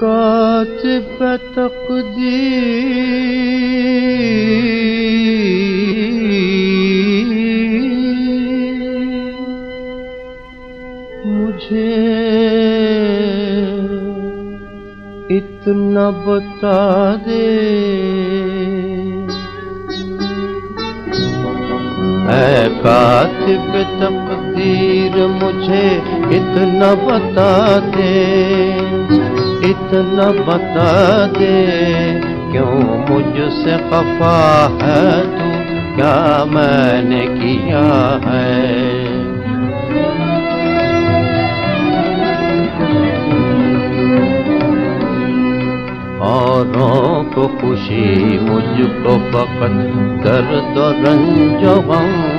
कातिब तकदीर मुझे इतना बता दे ऐ कातिब तकदीर मुझे इतना बता दे, इतना बता दे, क्यों मुझसे खफा है तू? क्या मैंने किया है? औरों को खुशी मुझको फकत दर्द रंज गम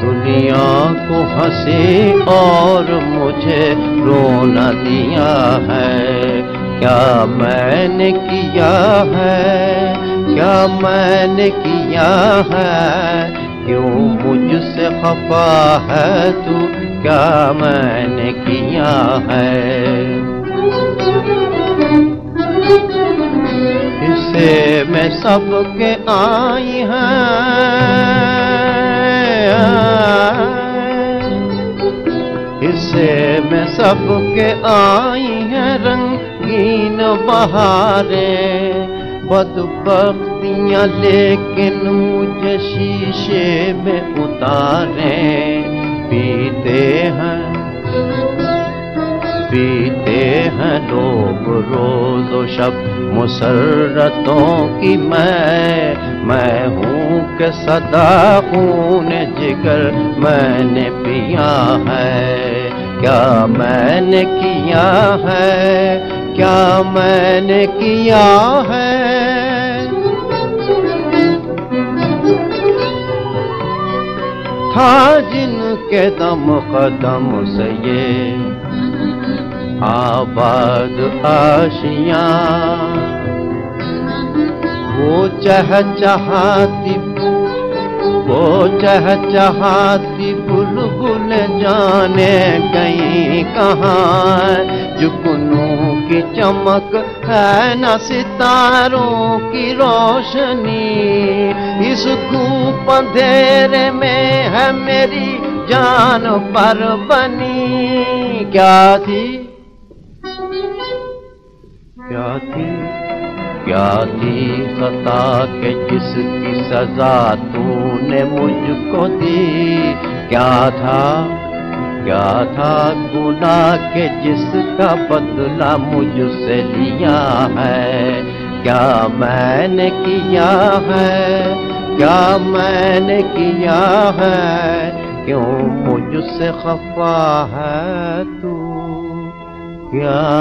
दुनिया को हँसी और मुझे रोना दिया है। क्या मैंने किया है? क्या मैंने किया है? क्यों मुझसे खफा है तू? क्या मैंने किया है? इसे मैं सबके आई हैं। इसे में सबके आई हैं रंगीन बहारें। बदबख्तियाँ लेकिन मुझे शीशे में उतारे। पीते हैं पीते हैं लोग रोज शब मुसरतों की मैं मैं हूँ के सदा खून जिगर मैंने पिया है। क्या मैंने किया है? क्या मैंने किया है? था जिनके दम कदम से ये आबाद आशिया। वो चह चहाती वो चह चहाती बुलबुल जाने कहीं कहाँ। जुगनू की चमक है न सितारों की रोशनी। इस धूप अंधेरे में है मेरी जान पर बनी। क्या थी? क्या थी? क्या थी सता के जिसकी सजा तूने मुझको दी। क्या था? क्या था गुना के जिसका बदला मुझसे लिया है? क्या मैंने किया है? क्या मैंने किया है? क्यों मुझसे खफा है तू? क्या